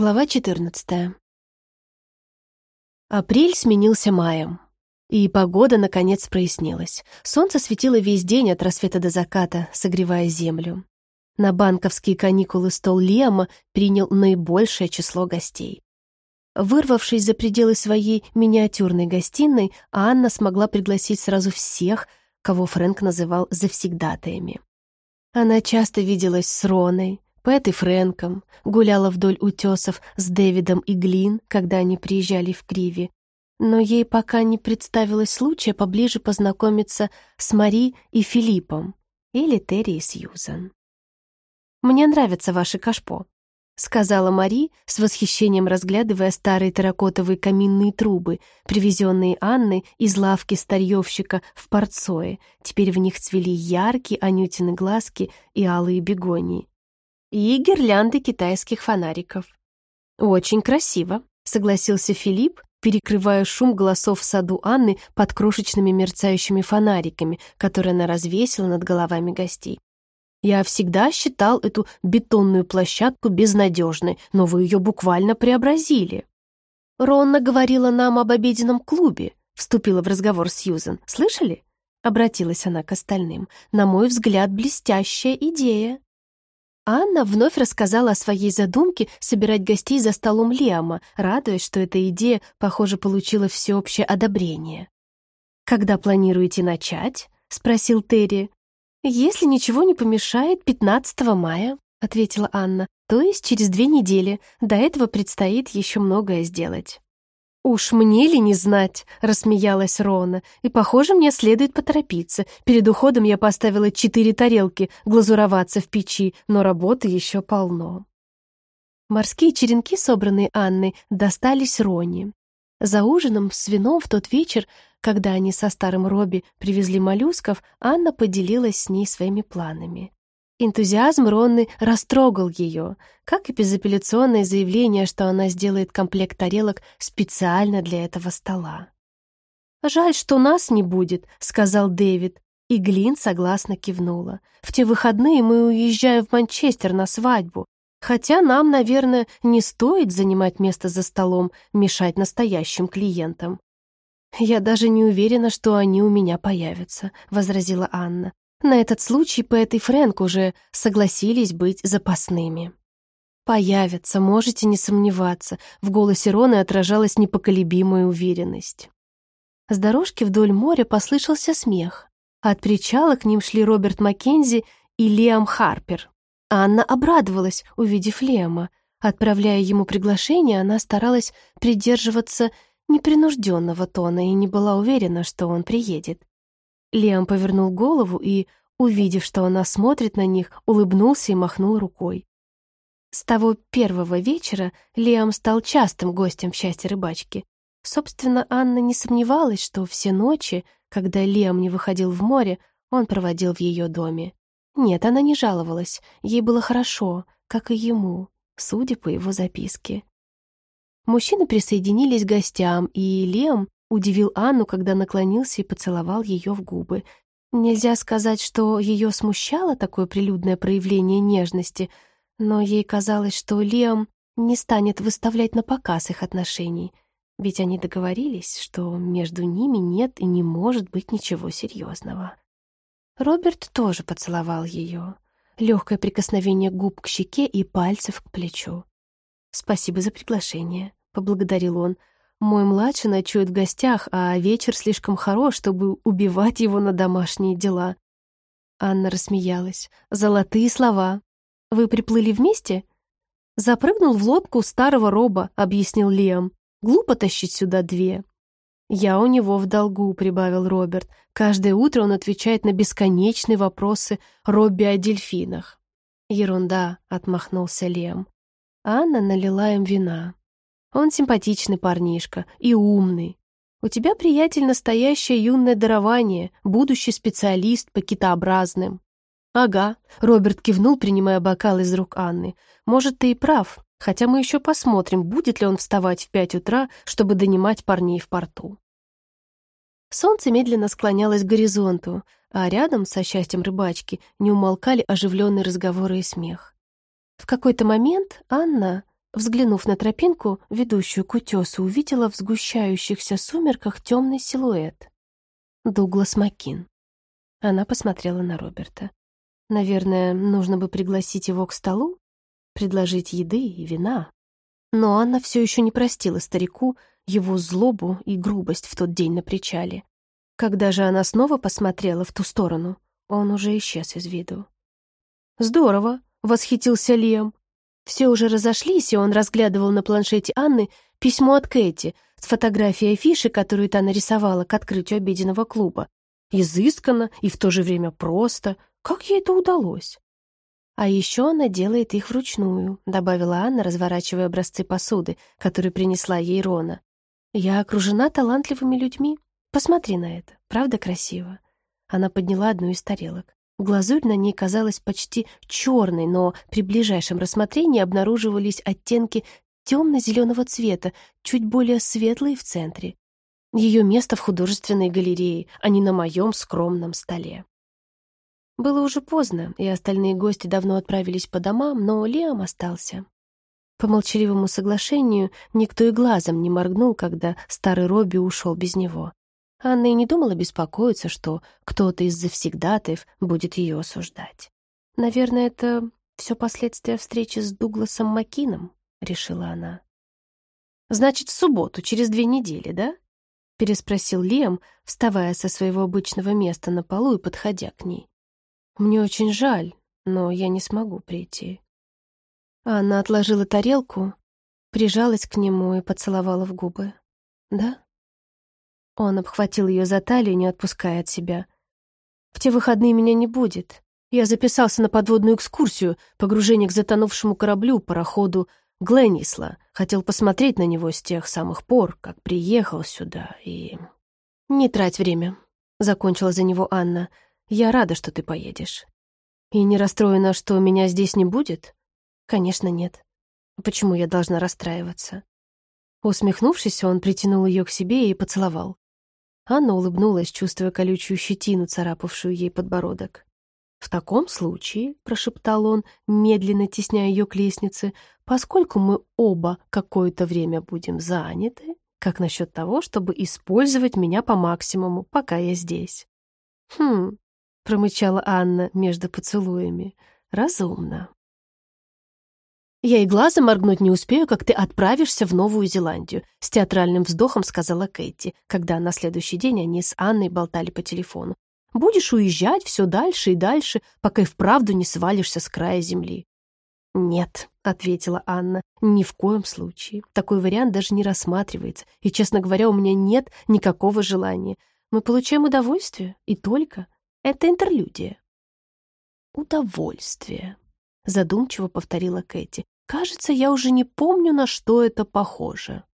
Глава 14. Апрель сменился маем. И погода, наконец, прояснилась. Солнце светило весь день от рассвета до заката, согревая землю. На банковские каникулы стол Лема принял наибольшее число гостей. Вырвавшись за пределы своей миниатюрной гостиной, Анна смогла пригласить сразу всех, кого Фрэнк называл завсегдатаями. Она часто виделась с Роной, Пэт и Фрэнком, гуляла вдоль утесов с Дэвидом и Глин, когда они приезжали в Криви, но ей пока не представилось случая поближе познакомиться с Мари и Филиппом или Терри и Сьюзан. «Мне нравится ваше кашпо», — сказала Мари, с восхищением разглядывая старые терракотовые каминные трубы, привезенные Анной из лавки старьевщика в Порцое. Теперь в них цвели яркие анютины глазки и алые бегонии и гирлянды китайских фонариков. «Очень красиво», — согласился Филипп, перекрывая шум голосов в саду Анны под крошечными мерцающими фонариками, которые она развесила над головами гостей. «Я всегда считал эту бетонную площадку безнадежной, но вы ее буквально преобразили». «Ронна говорила нам об обеденном клубе», — вступила в разговор Сьюзен. «Слышали?» — обратилась она к остальным. «На мой взгляд, блестящая идея». Анна вновь рассказала о своей задумке собирать гостей за столом Лиама, радуясь, что эта идея, похоже, получила всеобщее одобрение. «Когда планируете начать?» — спросил Терри. «Если ничего не помешает, 15 мая», — ответила Анна, «то есть через две недели. До этого предстоит еще многое сделать». «Уж мне ли не знать?» — рассмеялась Рона. «И, похоже, мне следует поторопиться. Перед уходом я поставила четыре тарелки глазуроваться в печи, но работы еще полно». Морские черенки, собранные Анной, достались Роне. За ужином с вином в тот вечер, когда они со старым Робби привезли моллюсков, Анна поделилась с ней своими планами. Энтузиазм Ронны растрогал ее, как и безапелляционное заявление, что она сделает комплект тарелок специально для этого стола. «Жаль, что нас не будет», — сказал Дэвид, и Глин согласно кивнула. «В те выходные мы уезжаем в Манчестер на свадьбу, хотя нам, наверное, не стоит занимать место за столом, мешать настоящим клиентам». «Я даже не уверена, что они у меня появятся», — возразила Анна. На этот случай Пэт и Фрэнк уже согласились быть запасными. «Появятся, можете не сомневаться», — в голосе Роны отражалась непоколебимая уверенность. С дорожки вдоль моря послышался смех. От причала к ним шли Роберт Маккензи и Лиам Харпер. Анна обрадовалась, увидев Лиама. Отправляя ему приглашение, она старалась придерживаться непринужденного тона и не была уверена, что он приедет. Лиам повернул голову и, увидев, что она смотрит на них, улыбнулся и махнул рукой. С того первого вечера Лиам стал частым гостем в счастье рыбачки. Собственно, Анна не сомневалась, что все ночи, когда Лиам не выходил в море, он проводил в ее доме. Нет, она не жаловалась, ей было хорошо, как и ему, судя по его записке. Мужчины присоединились к гостям, и Лиам Удивил Анну, когда наклонился и поцеловал ее в губы. Нельзя сказать, что ее смущало такое прилюдное проявление нежности, но ей казалось, что Лиам не станет выставлять на показ их отношений, ведь они договорились, что между ними нет и не может быть ничего серьезного. Роберт тоже поцеловал ее. Легкое прикосновение губ к щеке и пальцев к плечу. «Спасибо за приглашение», — поблагодарил он, — мой младший ночует в гостях, а вечер слишком хорош, чтобы убивать его на домашние дела. Анна рассмеялась. Золотые слова. Вы приплыли вместе? Запрыгнул в лодку старого роба, объяснил Лиам. Глупо тащить сюда две. «Я у него в долгу», — прибавил Роберт. «Каждое утро он отвечает на бесконечные вопросы Робби о дельфинах». «Ерунда», — отмахнулся Лем. Анна налила им вина. Он симпатичный парнишка и умный. У тебя, приятель, настоящее юное дарование, будущий специалист по китообразным. Ага, Роберт кивнул, принимая бокал из рук Анны. Может, ты и прав, хотя мы еще посмотрим, будет ли он вставать в пять утра, чтобы донимать парней в порту. Солнце медленно склонялось к горизонту, а рядом, со счастьем рыбачки, не умолкали оживленные разговоры и смех. В какой-то момент Анна, Взглянув на тропинку, ведущую к утесу, увидела в сгущающихся сумерках темный силуэт. Дуглас Маккин. Она посмотрела на Роберта. Наверное, нужно бы пригласить его к столу, предложить еды и вина. Но Анна все еще не простила старику его злобу и грубость в тот день на причале. Когда же она снова посмотрела в ту сторону, он уже исчез из виду. «Здорово!» — восхитился Лем. Все уже разошлись, и он разглядывал на планшете Анны письмо от Кэти с фотографией афиши, которую та нарисовала к открытию обеденного клуба. Изысканно и в то же время просто. Как ей это удалось? А еще она делает их вручную, добавила Анна, разворачивая образцы посуды, которые принесла ей Рона. Я окружена талантливыми людьми. Посмотри на это. Правда красиво? Она подняла одну из тарелок. Глазурь на ней казалась почти черной, но при ближайшем рассмотрении обнаруживались оттенки темно-зеленого цвета, чуть более светлые в центре. Ее место в художественной галерее, а не на моем скромном столе. Было уже поздно, и остальные гости давно отправились по домам, но Лиам остался. По молчаливому соглашению никто и глазом не моргнул, когда старый Робби ушел без него. Анна и не думала беспокоиться, что кто-то из завсегдатаев будет ее осуждать. «Наверное, это все последствия встречи с Дугласом Маккином», — решила она. «Значит, в субботу, через две недели, да?» — переспросил Лем, вставая со своего обычного места на полу и подходя к ней. «Мне очень жаль, но я не смогу прийти». Анна отложила тарелку, прижалась к нему и поцеловала в губы. «Да?» Он обхватил ее за талию, не отпуская от себя. «В те выходные меня не будет. Я записался на подводную экскурсию, погружение к затонувшему кораблю, пароходу Гленнисла. Хотел посмотреть на него с тех самых пор, как приехал сюда, и...» «Не трать время», — закончила за него Анна. «Я рада, что ты поедешь». «И не расстроена, что меня здесь не будет?» «Конечно, нет. Почему я должна расстраиваться?» Усмехнувшись, он притянул ее к себе и поцеловал. Анна улыбнулась, чувствуя колючую щетину, царапавшую ей подбородок. «В таком случае», — прошептал он, медленно тесняя ее к лестнице, «поскольку мы оба какое-то время будем заняты, как насчет того, чтобы использовать меня по максимуму, пока я здесь?» «Хм», — промычала Анна между поцелуями, — «разумно». «Я и глазом моргнуть не успею, как ты отправишься в Новую Зеландию», с театральным вздохом сказала Кэти, когда на следующий день они с Анной болтали по телефону. «Будешь уезжать все дальше и дальше, пока и вправду не свалишься с края земли». «Нет», — ответила Анна, — «ни в коем случае. Такой вариант даже не рассматривается, и, честно говоря, у меня нет никакого желания. Мы получаем удовольствие, и только. Это интерлюдия». «Удовольствие», задумчиво повторила Кэти. Кажется, я уже не помню, на что это похоже.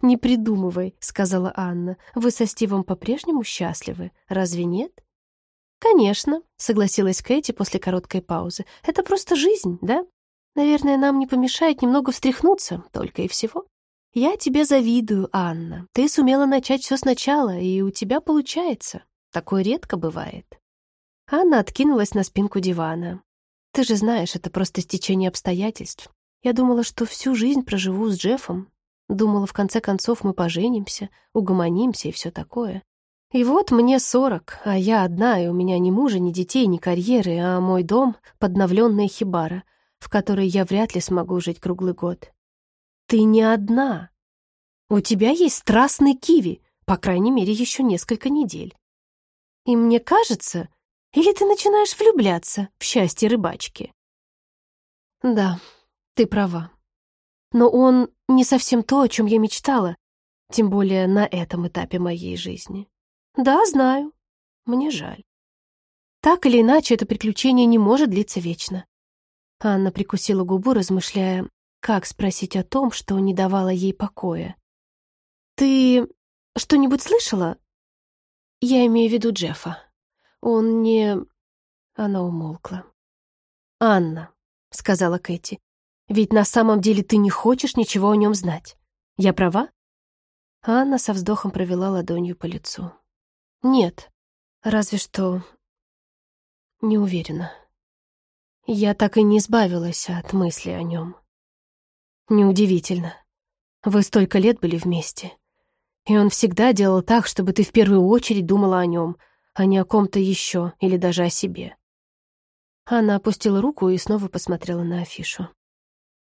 Не придумывай, сказала Анна. Вы со Стивом по-прежнему счастливы, разве нет? Конечно, согласилась Кэти после короткой паузы. Это просто жизнь, да? Наверное, нам не помешает немного встряхнуться, только и всего. Я тебе завидую, Анна. Ты сумела начать все сначала, и у тебя получается. Такое редко бывает. Анна откинулась на спинку дивана. Ты же знаешь, это просто стечение обстоятельств. Я думала, что всю жизнь проживу с Джеффом. Думала, в конце концов мы поженимся, угомонимся и все такое. И вот мне сорок, а я одна, и у меня ни мужа, ни детей, ни карьеры, а мой дом — подновленная хибара, в которой я вряд ли смогу жить круглый год. Ты не одна. У тебя есть страстный киви, по крайней мере, еще несколько недель. И мне кажется, или ты начинаешь влюбляться в счастье рыбачки? Да, ты права. Но он не совсем то, о чем я мечтала, тем более на этом этапе моей жизни. Да, знаю. Мне жаль. Так или иначе, это приключение не может длиться вечно. Анна прикусила губу, размышляя, как спросить о том, что не давало ей покоя. «Ты что-нибудь слышала?» «Я имею в виду Джеффа». Он не...» Она умолкла. «Анна», — сказала Кэти, — «ведь на самом деле ты не хочешь ничего о нем знать. Я права?» Анна со вздохом провела ладонью по лицу. «Нет, разве что...» «Не уверена. Я так и не избавилась от мысли о нем». Неудивительно. Вы столько лет были вместе. И он всегда делал так, чтобы ты в первую очередь думала о нем, а не о ком-то еще или даже о себе. Она опустила руку и снова посмотрела на афишу.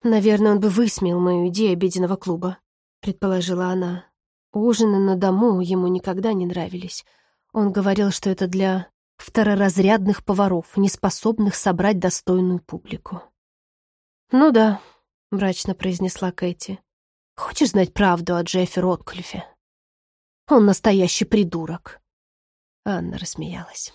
«Наверное, он бы высмеял мою идею обеденного клуба», — предположила она. Ужины на дому ему никогда не нравились. Он говорил, что это для второразрядных поваров, не способных собрать достойную публику. «Ну да», — мрачно произнесла Кэти. «Хочешь знать правду о Джеффи Ротклифе? Он настоящий придурок». Анна рассмеялась.